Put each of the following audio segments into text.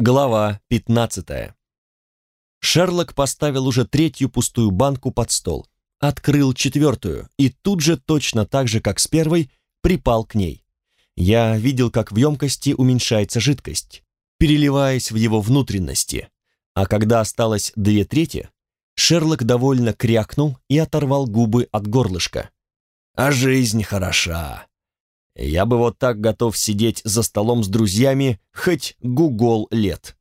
Глава 15. Шерлок поставил уже третью пустую банку под стол, открыл четвертую и тут же, точно так же, как с первой, припал к ней. Я видел, как в емкости уменьшается жидкость, переливаясь в его внутренности, а когда осталось две трети, Шерлок довольно крякнул и оторвал губы от горлышка. «А жизнь хороша. Я бы вот так готов сидеть за столом с друзьями хоть гугол лет.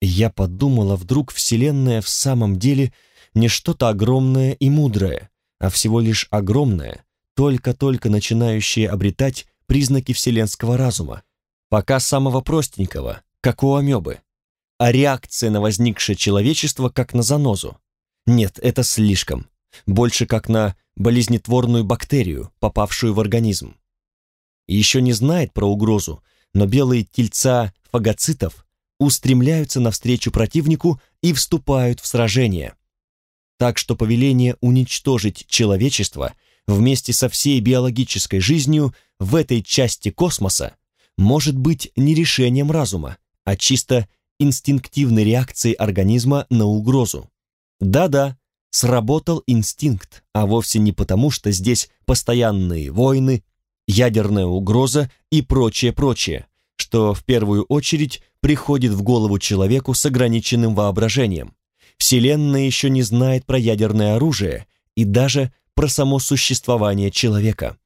Я подумала, вдруг Вселенная в самом деле не что-то огромное и мудрое, а всего лишь огромное, только-только начинающее обретать признаки вселенского разума, пока самого простенького, как у амебы, а реакция на возникшее человечество как на занозу. Нет, это слишком, больше как на болезнетворную бактерию, попавшую в организм еще не знает про угрозу, но белые тельца фагоцитов устремляются навстречу противнику и вступают в сражение. Так что повеление уничтожить человечество вместе со всей биологической жизнью в этой части космоса может быть не решением разума, а чисто инстинктивной реакцией организма на угрозу. Да-да, сработал инстинкт, а вовсе не потому, что здесь постоянные войны, ядерная угроза и прочее-прочее, что в первую очередь приходит в голову человеку с ограниченным воображением. Вселенная еще не знает про ядерное оружие и даже про само существование человека.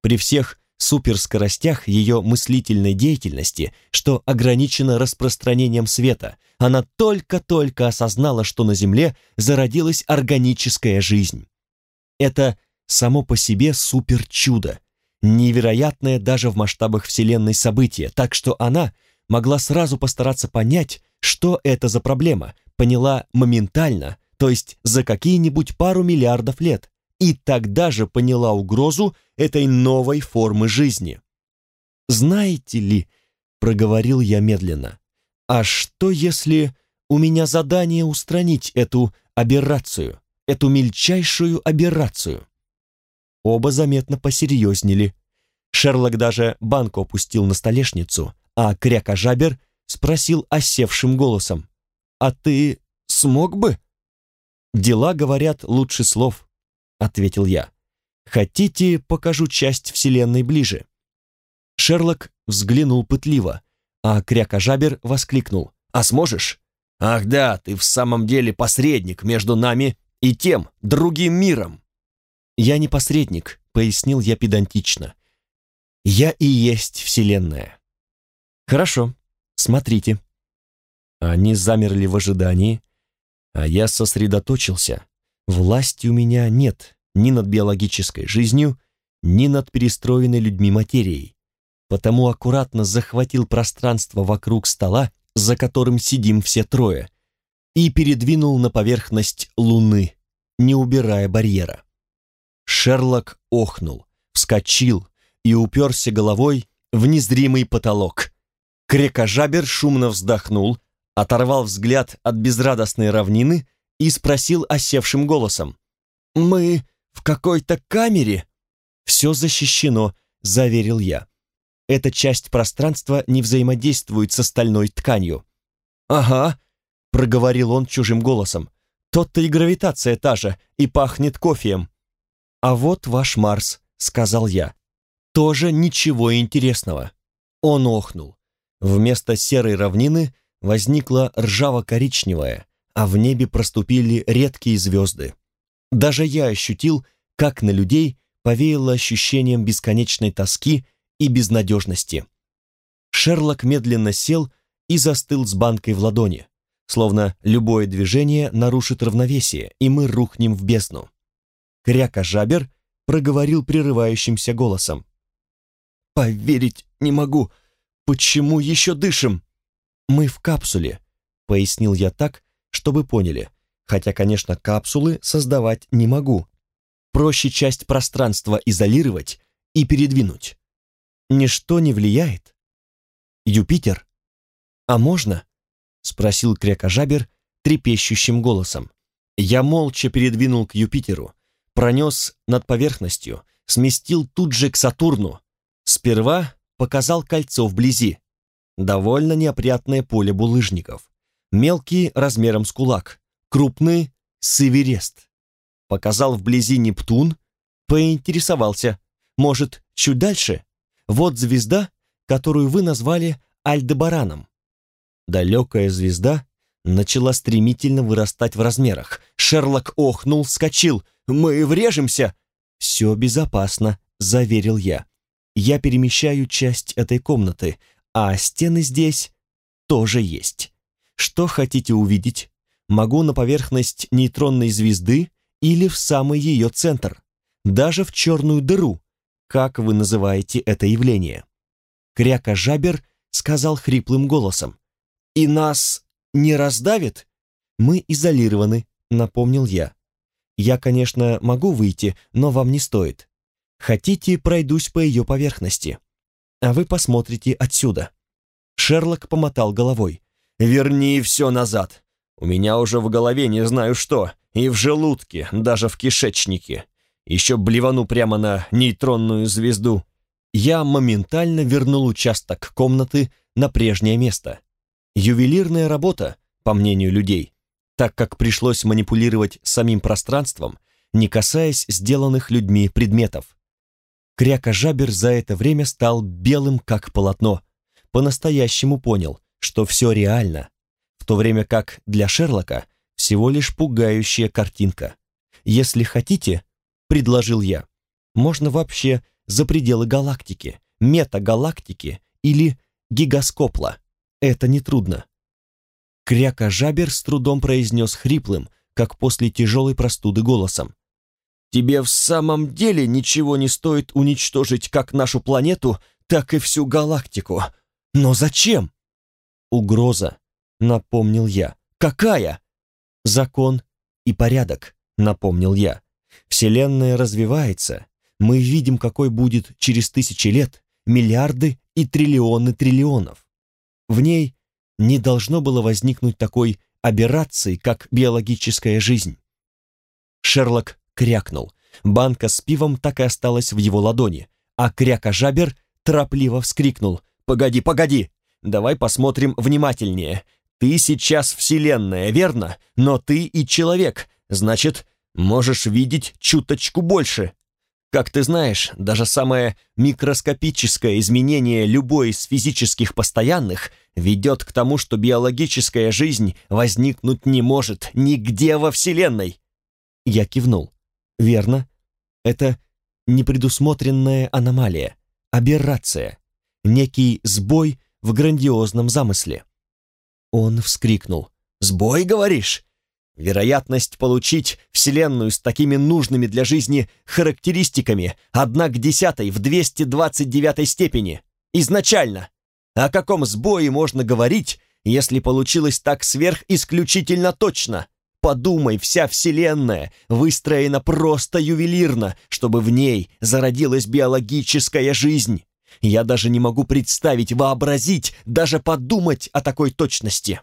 При всех суперскоростях ее мыслительной деятельности, что ограничено распространением света, она только-только осознала, что на Земле зародилась органическая жизнь. Это само по себе суперчудо, невероятное даже в масштабах Вселенной событие, так что она могла сразу постараться понять, что это за проблема, поняла моментально, то есть за какие-нибудь пару миллиардов лет, и тогда же поняла угрозу этой новой формы жизни. «Знаете ли», — проговорил я медленно, «а что если у меня задание устранить эту аберрацию, эту мельчайшую аберрацию?» Оба заметно посерьезнели. Шерлок даже банку опустил на столешницу, а кряка-жабер спросил осевшим голосом. «А ты смог бы?» «Дела говорят лучше слов», — ответил я. «Хотите, покажу часть Вселенной ближе?» Шерлок взглянул пытливо, а кряка-жабер воскликнул. «А сможешь?» «Ах да, ты в самом деле посредник между нами и тем, другим миром!» «Я не посредник», — пояснил я педантично. «Я и есть Вселенная». «Хорошо, смотрите». Они замерли в ожидании, а я сосредоточился. Власти у меня нет ни над биологической жизнью, ни над перестроенной людьми материей, потому аккуратно захватил пространство вокруг стола, за которым сидим все трое, и передвинул на поверхность Луны, не убирая барьера. Шерлок охнул, вскочил и уперся головой в незримый потолок. Крекожабер шумно вздохнул, оторвал взгляд от безрадостной равнины и спросил осевшим голосом. «Мы в какой-то камере?» «Все защищено», — заверил я. «Эта часть пространства не взаимодействует с остальной тканью». «Ага», — проговорил он чужим голосом. «Тот-то и гравитация та же, и пахнет кофеем». «А вот ваш Марс», — сказал я. «Тоже ничего интересного». Он охнул. Вместо серой равнины возникла ржаво-коричневая, а в небе проступили редкие звезды. Даже я ощутил, как на людей повеяло ощущением бесконечной тоски и безнадежности. Шерлок медленно сел и застыл с банкой в ладони, словно любое движение нарушит равновесие, и мы рухнем в бездну. Кряка-жабер проговорил прерывающимся голосом. «Поверить не могу. Почему еще дышим?» «Мы в капсуле», — пояснил я так, чтобы поняли, хотя, конечно, капсулы создавать не могу. Проще часть пространства изолировать и передвинуть. Ничто не влияет. Юпитер? А можно? Спросил крякожабер трепещущим голосом. Я молча передвинул к Юпитеру, пронес над поверхностью, сместил тут же к Сатурну. Сперва показал кольцо вблизи. довольно неопрятное поле булыжников. Мелкие размером с кулак, крупные — с Эверест. Показал вблизи Нептун, поинтересовался. Может, чуть дальше? Вот звезда, которую вы назвали Альдебараном. Далекая звезда начала стремительно вырастать в размерах. Шерлок охнул, вскочил. «Мы врежемся!» «Все безопасно», — заверил я. «Я перемещаю часть этой комнаты, а стены здесь тоже есть. Что хотите увидеть? Могу на поверхность нейтронной звезды или в самый ее центр, даже в черную дыру, как вы называете это явление». Кряка Жабер сказал хриплым голосом. «И нас не раздавит?» «Мы изолированы», — напомнил я. «Я, конечно, могу выйти, но вам не стоит. Хотите, пройдусь по ее поверхности. А вы посмотрите отсюда». Шерлок помотал головой. «Верни все назад. У меня уже в голове не знаю что, и в желудке, даже в кишечнике. Еще блевану прямо на нейтронную звезду». Я моментально вернул участок комнаты на прежнее место. Ювелирная работа, по мнению людей, так как пришлось манипулировать самим пространством, не касаясь сделанных людьми предметов. Кряка-жабер за это время стал белым, как полотно. По-настоящему понял, что все реально, в то время как для Шерлока всего лишь пугающая картинка. «Если хотите», — предложил я, — «можно вообще за пределы галактики, метагалактики или гигаскопла. Это нетрудно. Кряка Жабер с трудом произнес хриплым, как после тяжелой простуды голосом. «Тебе в самом деле ничего не стоит уничтожить как нашу планету, так и всю галактику. Но зачем?» «Угроза», — напомнил я. «Какая?» «Закон и порядок», — напомнил я. «Вселенная развивается. Мы видим, какой будет через тысячи лет, миллиарды и триллионы триллионов. В ней не должно было возникнуть такой аберрации, как биологическая жизнь. Шерлок крякнул. Банка с пивом так и осталась в его ладони, а кряка-жабер торопливо вскрикнул. «Погоди, погоди! Давай посмотрим внимательнее. Ты сейчас вселенная, верно? Но ты и человек, значит, можешь видеть чуточку больше. Как ты знаешь, даже самое микроскопическое изменение любой из физических постоянных ведет к тому, что биологическая жизнь возникнуть не может нигде во Вселенной. Я кивнул. Верно. Это непредусмотренная аномалия, аберрация, некий сбой в грандиозном замысле. Он вскрикнул. «Сбой, говоришь? Вероятность получить Вселенную с такими нужными для жизни характеристиками одна к десятой в 229 степени. Изначально. О каком сбое можно говорить, если получилось так сверхисключительно точно? Подумай, вся Вселенная выстроена просто ювелирно, чтобы в ней зародилась биологическая жизнь. Я даже не могу представить, вообразить, даже подумать о такой точности.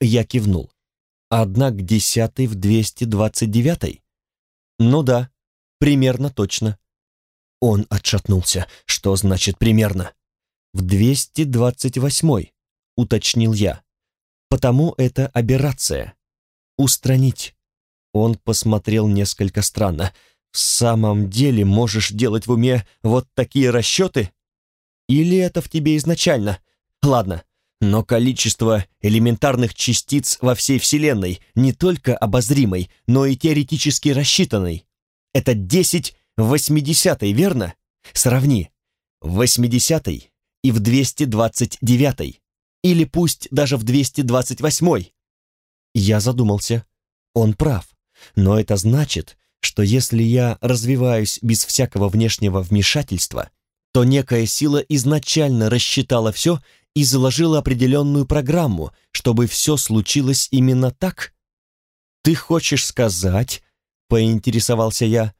Я кивнул. Одна к десятой в двести двадцать девятой? Ну да, примерно точно. Он отшатнулся. Что значит примерно? В двести двадцать восьмой, уточнил я. Потому это аберрация. Устранить. Он посмотрел несколько странно. В самом деле можешь делать в уме вот такие расчеты? Или это в тебе изначально? Ладно, но количество элементарных частиц во всей Вселенной не только обозримой, но и теоретически рассчитанной. Это 10 в 80 верно? Сравни. В 80 и в 229 или пусть даже в 228 Я задумался. Он прав. Но это значит, что если я развиваюсь без всякого внешнего вмешательства, то некая сила изначально рассчитала все и заложила определенную программу, чтобы все случилось именно так? Ты хочешь сказать, поинтересовался я,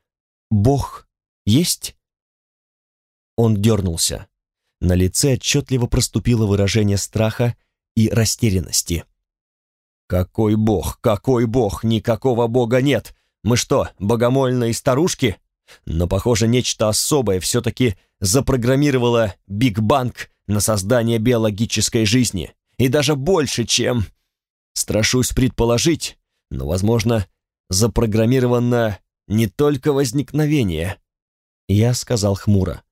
Бог есть? Он дернулся. На лице отчетливо проступило выражение страха и растерянности. «Какой бог, какой бог, никакого бога нет! Мы что, богомольные старушки?» Но, похоже, нечто особое все-таки запрограммировало Биг Банг на создание биологической жизни, и даже больше, чем... Страшусь предположить, но, возможно, запрограммировано не только возникновение. Я сказал хмуро.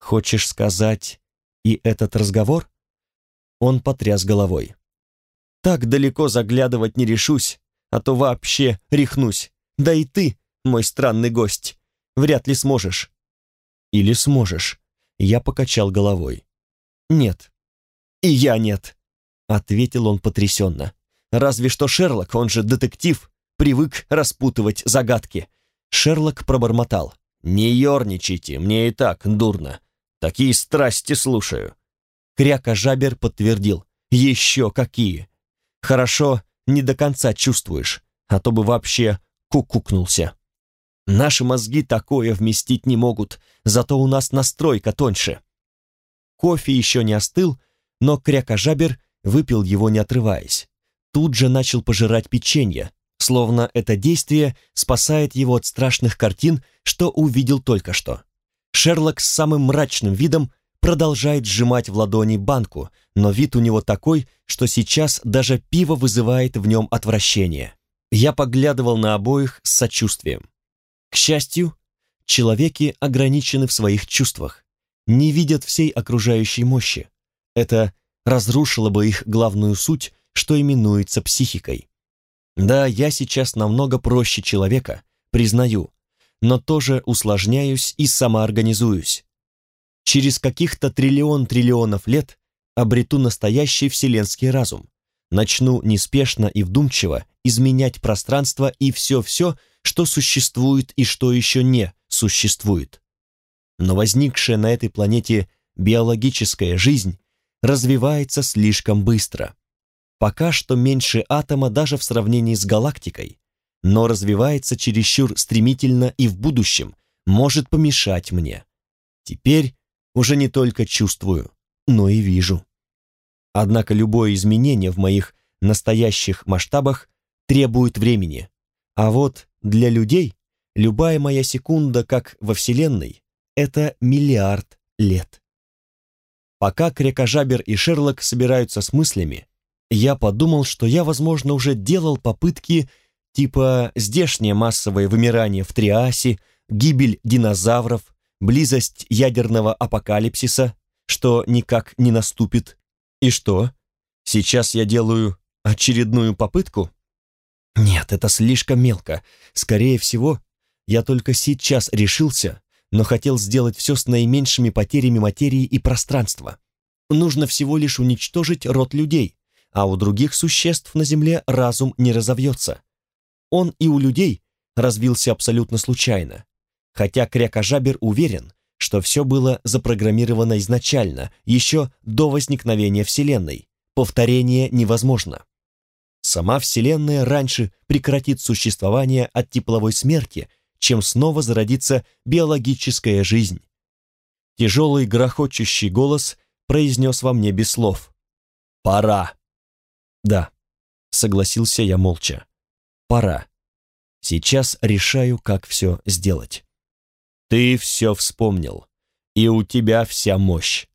Хочешь сказать и этот разговор? Он потряс головой. Так далеко заглядывать не решусь, а то вообще рехнусь. Да и ты, мой странный гость, вряд ли сможешь. Или сможешь. Я покачал головой. Нет. И я нет, ответил он потрясенно. Разве что Шерлок, он же детектив, привык распутывать загадки. Шерлок пробормотал. «Не ерничайте, мне и так дурно. Такие страсти слушаю». Кряка Жабер подтвердил. «Еще какие! Хорошо, не до конца чувствуешь, а то бы вообще кукукнулся. Наши мозги такое вместить не могут, зато у нас настройка тоньше». Кофе еще не остыл, но Кряка Жабер выпил его не отрываясь. Тут же начал пожирать печенье, словно это действие спасает его от страшных картин, что увидел только что. Шерлок с самым мрачным видом продолжает сжимать в ладони банку, но вид у него такой, что сейчас даже пиво вызывает в нем отвращение. Я поглядывал на обоих с сочувствием. К счастью, человеки ограничены в своих чувствах, не видят всей окружающей мощи. Это разрушило бы их главную суть, что именуется психикой. Да, я сейчас намного проще человека, признаю, но тоже усложняюсь и самоорганизуюсь. Через каких-то триллион триллионов лет обрету настоящий вселенский разум, начну неспешно и вдумчиво изменять пространство и все-все, что существует и что еще не существует. Но возникшая на этой планете биологическая жизнь развивается слишком быстро пока что меньше атома даже в сравнении с галактикой, но развивается чересчур стремительно и в будущем может помешать мне. Теперь уже не только чувствую, но и вижу. Однако любое изменение в моих настоящих масштабах требует времени, а вот для людей любая моя секунда, как во Вселенной, это миллиард лет. Пока Крекожабер и Шерлок собираются с мыслями, я подумал, что я, возможно, уже делал попытки типа здешнее массовое вымирание в Триасе, гибель динозавров, близость ядерного апокалипсиса, что никак не наступит. И что? Сейчас я делаю очередную попытку? Нет, это слишком мелко. Скорее всего, я только сейчас решился, но хотел сделать все с наименьшими потерями материи и пространства. Нужно всего лишь уничтожить род людей, а у других существ на Земле разум не разовьется. Он и у людей развился абсолютно случайно, хотя Крякожабер уверен, что все было запрограммировано изначально, еще до возникновения Вселенной. Повторение невозможно. Сама Вселенная раньше прекратит существование от тепловой смерти, чем снова зародится биологическая жизнь. Тяжелый грохочущий голос произнес во мне без слов. «Пора!» «Да», — согласился я молча. «Пора. Сейчас решаю, как все сделать». «Ты все вспомнил, и у тебя вся мощь».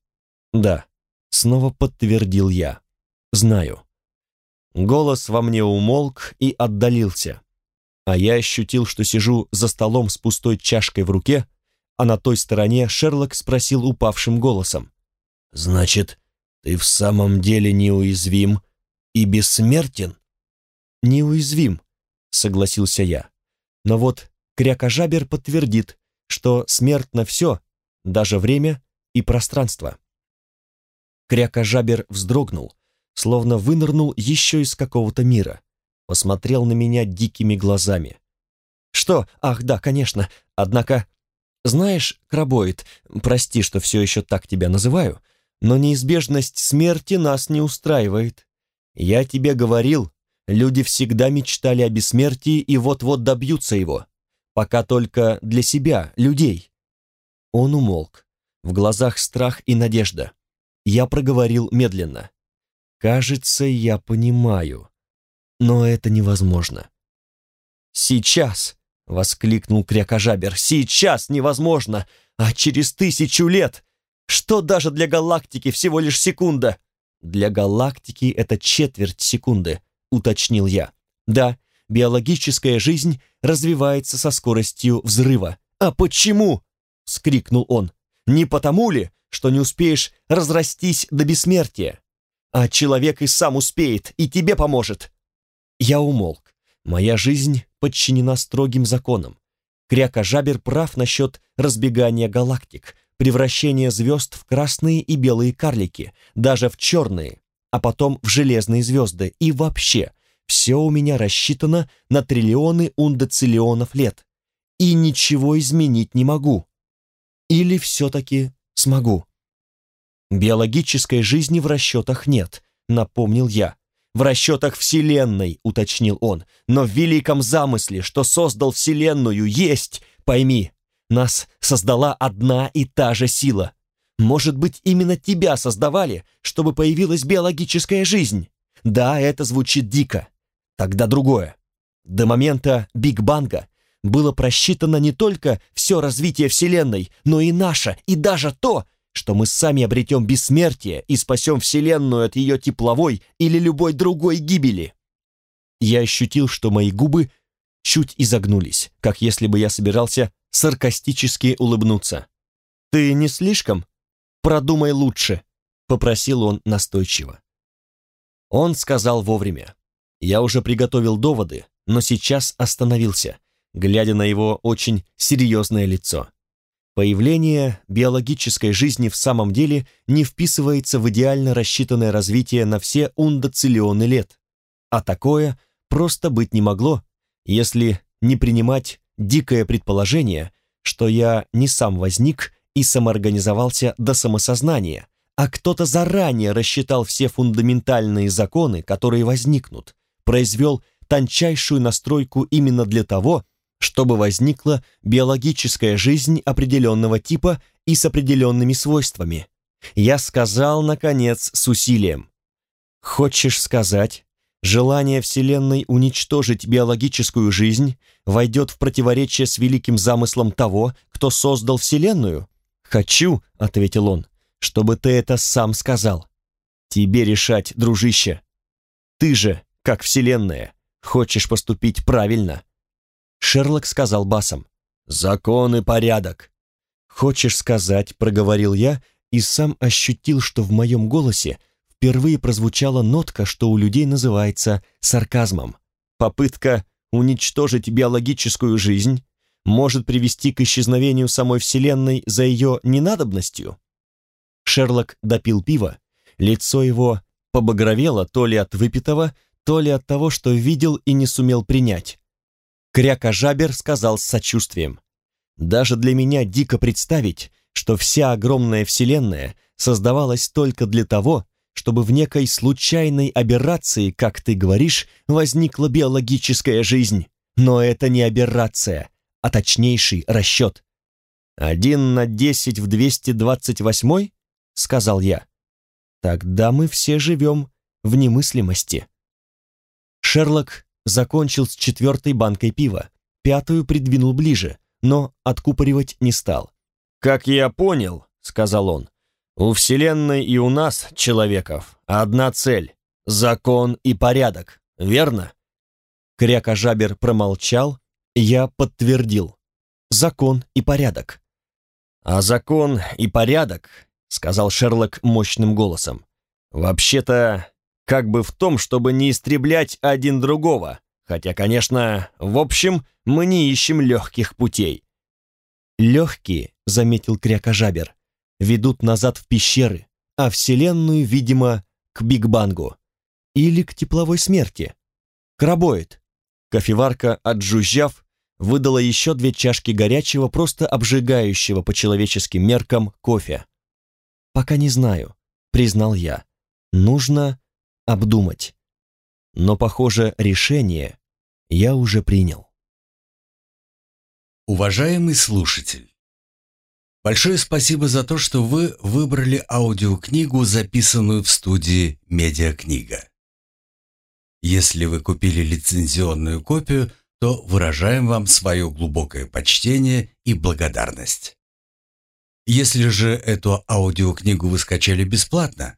«Да», — снова подтвердил я. «Знаю». Голос во мне умолк и отдалился, а я ощутил, что сижу за столом с пустой чашкой в руке, а на той стороне Шерлок спросил упавшим голосом. «Значит, ты в самом деле неуязвим и бессмертен?» «Неуязвим», — согласился я. «Но вот Крякожабер подтвердит, что смертно все, даже время и пространство». Крякожабер вздрогнул, словно вынырнул еще из какого-то мира, посмотрел на меня дикими глазами. «Что? Ах, да, конечно. Однако...» «Знаешь, Крабоид, прости, что все еще так тебя называю, но неизбежность смерти нас не устраивает. Я тебе говорил, люди всегда мечтали о бессмертии и вот-вот добьются его. Пока только для себя, людей. Он умолк. В глазах страх и надежда. Я проговорил медленно. «Кажется, я понимаю. Но это невозможно». «Сейчас!» — воскликнул Крякожабер. «Сейчас невозможно! А через тысячу лет! Что даже для галактики всего лишь секунда? Для галактики это четверть секунды, уточнил я. Да, биологическая жизнь развивается со скоростью взрыва. А почему? скрикнул он. Не потому ли, что не успеешь разрастись до бессмертия? А человек и сам успеет, и тебе поможет. Я умолк. Моя жизнь подчинена строгим законам. Кряка-жабер прав насчет разбегания галактик, превращения звезд в красные и белые карлики, даже в черные, а потом в железные звезды. И вообще, все у меня рассчитано на триллионы ундециллионов лет. И ничего изменить не могу. Или все-таки смогу? Биологической жизни в расчетах нет, напомнил я. В расчетах Вселенной, уточнил он, но в великом замысле, что создал Вселенную, есть, пойми, нас создала одна и та же сила. Может быть, именно тебя создавали, чтобы появилась биологическая жизнь? Да, это звучит дико. Тогда другое. До момента Биг-Банга было просчитано не только все развитие Вселенной, но и наше, и даже то, что мы сами обретем бессмертие и спасем Вселенную от ее тепловой или любой другой гибели. Я ощутил, что мои губы чуть изогнулись, как если бы я собирался саркастически улыбнуться. «Ты не слишком? Продумай лучше», — попросил он настойчиво. Он сказал вовремя. Я уже приготовил доводы, но сейчас остановился, глядя на его очень серьезное лицо. Появление биологической жизни в самом деле не вписывается в идеально рассчитанное развитие на все ундоциллионы лет, а такое просто быть не могло, если не принимать дикое предположение, что я не сам возник и самоорганизовался до самосознания, а кто-то заранее рассчитал все фундаментальные законы, которые возникнут, произвел тончайшую настройку именно для того, чтобы возникла биологическая жизнь определенного типа и с определенными свойствами. Я сказал, наконец, с усилием. Хочешь сказать, желание Вселенной уничтожить биологическую жизнь войдет в противоречие с великим замыслом того, кто создал Вселенную? «Хочу», — ответил он, — «чтобы ты это сам сказал. Тебе решать, дружище. Ты же, как Вселенная, хочешь поступить правильно». Шерлок сказал басом. «Закон и порядок». «Хочешь сказать», — проговорил я, и сам ощутил, что в моем голосе впервые прозвучала нотка, что у людей называется сарказмом. Попытка уничтожить биологическую жизнь может привести к исчезновению самой Вселенной за ее ненадобностью? Шерлок допил пиво, лицо его побагровело то ли от выпитого, то ли от того, что видел и не сумел принять. Кряка-жабер сказал с сочувствием. «Даже для меня дико представить, что вся огромная Вселенная создавалась только для того, чтобы в некой случайной аберрации, как ты говоришь, возникла биологическая жизнь. Но это не аберрация, а точнейший расчет. «Один на десять в двести двадцать восьмой?» — сказал я. «Тогда мы все живем в немыслимости». Шерлок закончил с четвертой банкой пива, пятую придвинул ближе, но откупоривать не стал. «Как я понял», — сказал он, — «у Вселенной и у нас, человеков, одна цель — закон и порядок, верно?» Крякожабер промолчал, я подтвердил. Закон и порядок. «А закон и порядок», — сказал Шерлок мощным голосом, — «вообще-то как бы в том, чтобы не истреблять один другого, хотя, конечно, в общем, мы не ищем легких путей». «Легкие», — заметил Крякожабер, — «ведут назад в пещеры, а Вселенную, видимо, к Биг-Бангу. Или к тепловой смерти. Крабоид». Кофеварка, отжужжав, выдала еще две чашки горячего, просто обжигающего по человеческим меркам кофе. «Пока не знаю», — признал я. «Нужно обдумать. Но, похоже, решение я уже принял. Уважаемый слушатель, большое спасибо за то, что вы выбрали аудиокнигу, записанную в студии «Медиакнига». Если вы купили лицензионную копию, то выражаем вам свое глубокое почтение и благодарность. Если же эту аудиокнигу вы скачали бесплатно,